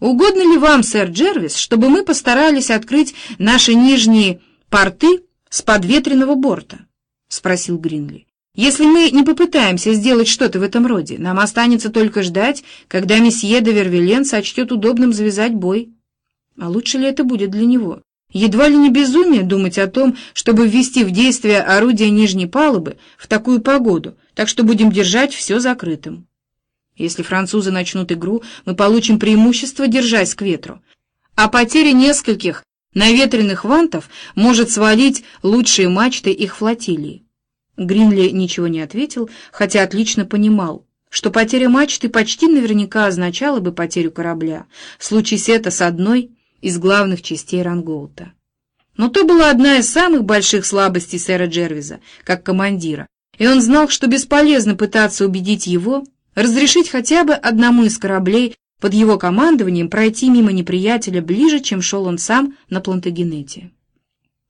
«Угодно ли вам, сэр Джервис, чтобы мы постарались открыть наши нижние порты с подветренного борта?» — спросил Гринли. «Если мы не попытаемся сделать что-то в этом роде, нам останется только ждать, когда месье де Вервилен сочтет удобным завязать бой. А лучше ли это будет для него? Едва ли не безумие думать о том, чтобы ввести в действие орудие нижней палубы в такую погоду, так что будем держать все закрытым. Если французы начнут игру, мы получим преимущество, держась к ветру. А потеря нескольких наветренных вантов может свалить лучшие мачты их флотилии. Гринли ничего не ответил, хотя отлично понимал, что потеря мачты почти наверняка означала бы потерю корабля, случись это с одной из главных частей Рангоута. Но то была одна из самых больших слабостей сэра Джервиза, как командира, и он знал, что бесполезно пытаться убедить его разрешить хотя бы одному из кораблей под его командованием пройти мимо неприятеля ближе, чем шел он сам на Плантагенете.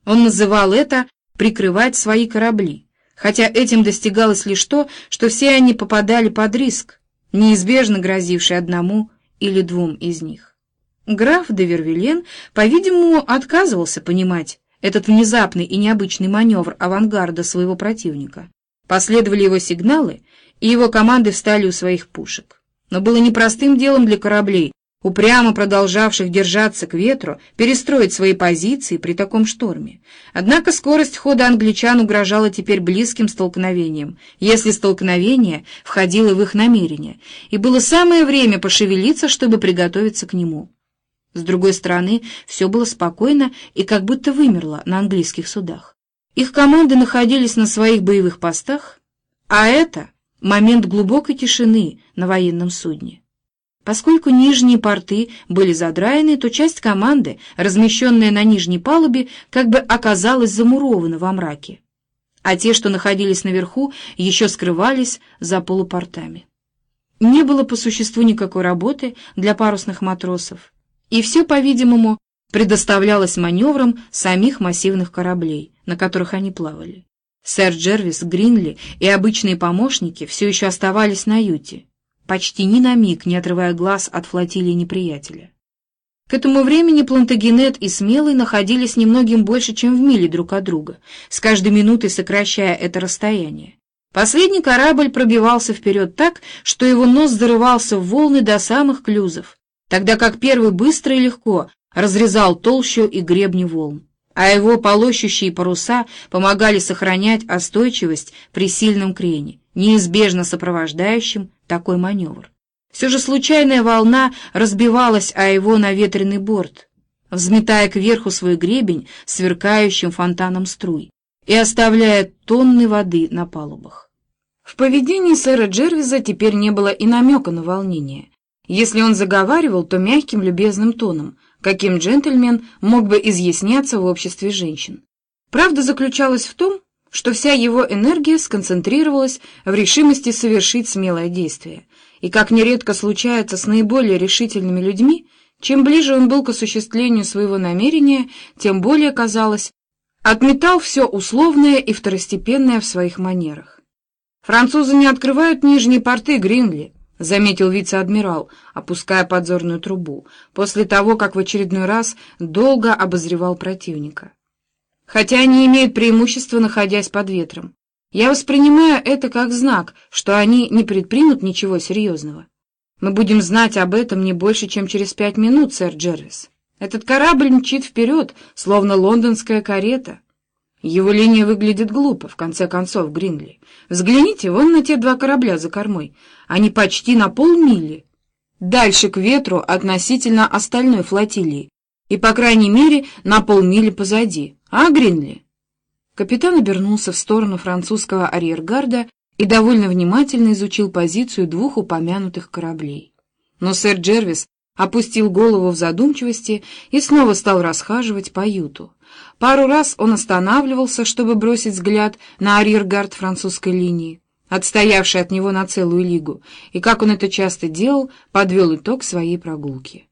Он называл это «прикрывать свои корабли», хотя этим достигалось лишь то, что все они попадали под риск, неизбежно грозивший одному или двум из них. Граф де Вервилен, по-видимому, отказывался понимать этот внезапный и необычный маневр авангарда своего противника. Последовали его сигналы, и его команды встали у своих пушек. Но было непростым делом для кораблей, упрямо продолжавших держаться к ветру, перестроить свои позиции при таком шторме. Однако скорость хода англичан угрожала теперь близким столкновением, если столкновение входило в их намерение, и было самое время пошевелиться, чтобы приготовиться к нему. С другой стороны, все было спокойно и как будто вымерло на английских судах. Их команды находились на своих боевых постах, а это момент глубокой тишины на военном судне. Поскольку нижние порты были задраены, то часть команды, размещенная на нижней палубе, как бы оказалась замурована во мраке, а те, что находились наверху, еще скрывались за полупортами. Не было по существу никакой работы для парусных матросов, и все, по-видимому, предоставлялось маневрам самих массивных кораблей, на которых они плавали. Сэр Джервис, Гринли и обычные помощники все еще оставались на юте, почти ни на миг не отрывая глаз от флотилии неприятеля. К этому времени Плантагенет и Смелый находились немногим больше, чем в миле друг от друга, с каждой минутой сокращая это расстояние. Последний корабль пробивался вперед так, что его нос зарывался в волны до самых клюзов, тогда как первый быстро и легко разрезал толщу и гребни волн, а его полощущие паруса помогали сохранять остойчивость при сильном крене, неизбежно сопровождающем такой маневр. Все же случайная волна разбивалась о его наветренный борт, взметая кверху свой гребень сверкающим фонтаном струй и оставляя тонны воды на палубах. В поведении сэра Джервиза теперь не было и намека на волнение. Если он заговаривал, то мягким, любезным тоном, каким джентльмен мог бы изъясняться в обществе женщин. Правда заключалась в том, что вся его энергия сконцентрировалась в решимости совершить смелое действие, и, как нередко случается с наиболее решительными людьми, чем ближе он был к осуществлению своего намерения, тем более, казалось, отметал все условное и второстепенное в своих манерах. «Французы не открывают нижние порты Гринли», — заметил вице-адмирал, опуская подзорную трубу, после того, как в очередной раз долго обозревал противника. «Хотя они имеют преимущество, находясь под ветром. Я воспринимаю это как знак, что они не предпримут ничего серьезного. Мы будем знать об этом не больше, чем через пять минут, сэр Джервис. Этот корабль мчит вперед, словно лондонская карета». Его линия выглядит глупо, в конце концов, Гринли. Взгляните вон на те два корабля за кормой. Они почти на полмили. Дальше к ветру относительно остальной флотилии. И, по крайней мере, на полмили позади. А, Гринли? Капитан обернулся в сторону французского арьергарда и довольно внимательно изучил позицию двух упомянутых кораблей. Но сэр Джервис опустил голову в задумчивости и снова стал расхаживать по юту. Пару раз он останавливался, чтобы бросить взгляд на арьергард французской линии, отстоявший от него на целую лигу, и, как он это часто делал, подвел итог своей прогулки.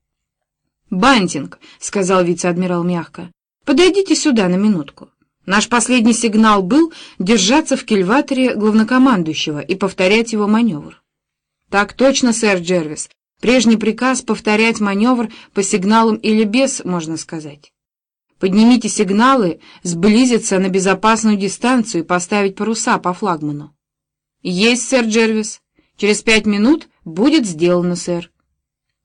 «Бантинг», — сказал вице-адмирал мягко, — «подойдите сюда на минутку. Наш последний сигнал был держаться в кильваторе главнокомандующего и повторять его маневр». «Так точно, сэр Джервис», Прежний приказ повторять маневр по сигналам или без, можно сказать. Поднимите сигналы, сблизиться на безопасную дистанцию и поставить паруса по флагману. Есть, сэр Джервис. Через пять минут будет сделано, сэр.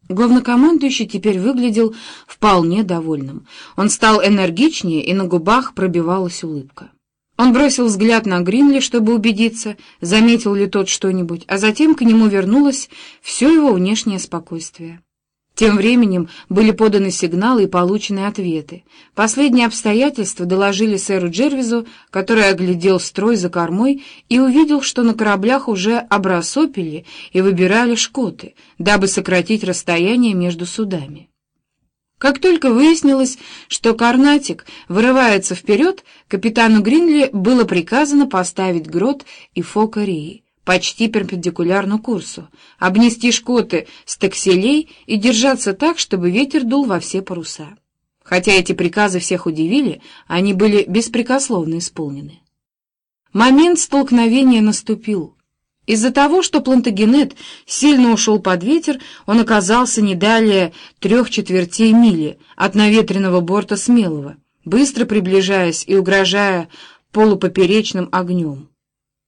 Главнокомандующий теперь выглядел вполне довольным. Он стал энергичнее, и на губах пробивалась улыбка. Он бросил взгляд на Гринли, чтобы убедиться, заметил ли тот что-нибудь, а затем к нему вернулось все его внешнее спокойствие. Тем временем были поданы сигналы и получены ответы. Последние обстоятельства доложили сэру Джервизу, который оглядел строй за кормой и увидел, что на кораблях уже обрасопили и выбирали шкоты, дабы сократить расстояние между судами. Как только выяснилось, что Карнатик вырывается вперед, капитану Гринли было приказано поставить грот и фокарии почти перпендикулярно курсу, обнести шкоты с такселей и держаться так, чтобы ветер дул во все паруса. Хотя эти приказы всех удивили, они были беспрекословно исполнены. Момент столкновения наступил. Из-за того, что Плантагенет сильно ушел под ветер, он оказался не далее трех четвертей мили от наветренного борта Смелого, быстро приближаясь и угрожая полупоперечным огнем.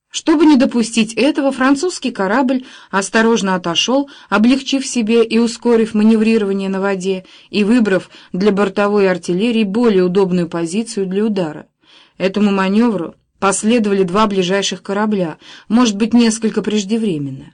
Чтобы не допустить этого, французский корабль осторожно отошел, облегчив себе и ускорив маневрирование на воде и выбрав для бортовой артиллерии более удобную позицию для удара. Этому маневру последовали два ближайших корабля, может быть, несколько преждевременно.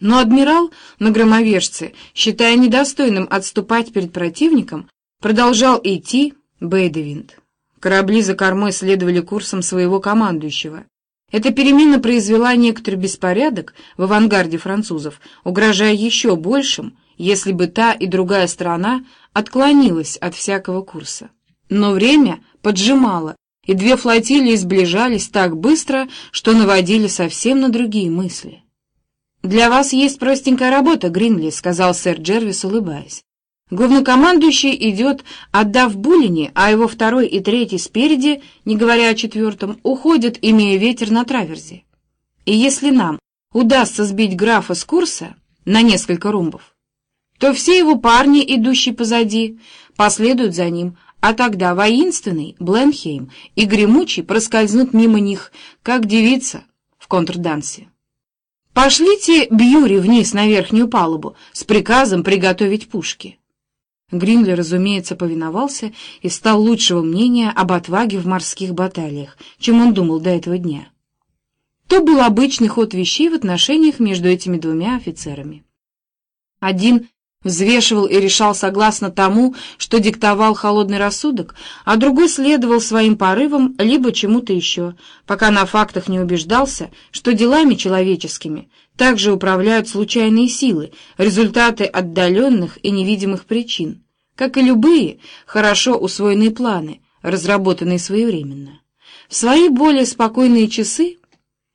Но адмирал на громовержце, считая недостойным отступать перед противником, продолжал идти Бейдевинд. Корабли за кормой следовали курсом своего командующего. Эта перемена произвела некоторый беспорядок в авангарде французов, угрожая еще большим, если бы та и другая сторона отклонилась от всякого курса. Но время поджимало, и две флотилии сближались так быстро, что наводили совсем на другие мысли. «Для вас есть простенькая работа, Гринли», — сказал сэр Джервис, улыбаясь. Главнокомандующий идет, отдав Булине, а его второй и третий спереди, не говоря о четвертом, уходят, имея ветер на траверзе. И если нам удастся сбить графа с курса на несколько румбов, то все его парни, идущие позади, последуют за ним, а тогда воинственный Бленхейм и Гремучий проскользнут мимо них, как девица в контрдансе. Пошлите Бьюри вниз на верхнюю палубу с приказом приготовить пушки. Гринли, разумеется, повиновался и стал лучшего мнения об отваге в морских баталиях, чем он думал до этого дня. То был обычный ход вещей в отношениях между этими двумя офицерами. Один взвешивал и решал согласно тому, что диктовал холодный рассудок, а другой следовал своим порывам либо чему-то еще, пока на фактах не убеждался, что делами человеческими также управляют случайные силы, результаты отдаленных и невидимых причин, как и любые хорошо усвоенные планы, разработанные своевременно. В свои более спокойные часы,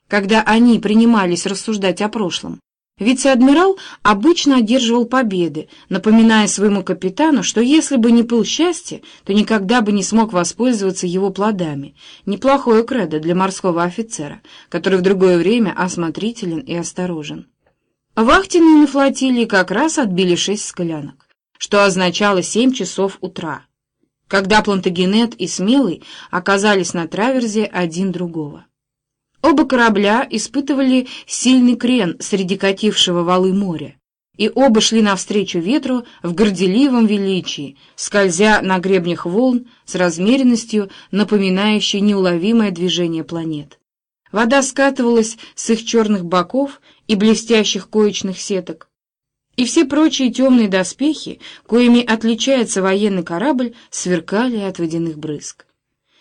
когда они принимались рассуждать о прошлом, Вице-адмирал обычно одерживал победы, напоминая своему капитану, что если бы не пыл счастья, то никогда бы не смог воспользоваться его плодами. Неплохое кредо для морского офицера, который в другое время осмотрителен и осторожен. Вахтенные на флотилии как раз отбили шесть скалянок, что означало семь часов утра, когда Плантагенет и Смелый оказались на траверзе один другого. Оба корабля испытывали сильный крен среди катившего валы моря, и оба шли навстречу ветру в горделивом величии, скользя на гребнях волн с размеренностью, напоминающей неуловимое движение планет. Вода скатывалась с их черных боков и блестящих коечных сеток, и все прочие темные доспехи, коими отличается военный корабль, сверкали от водяных брызг.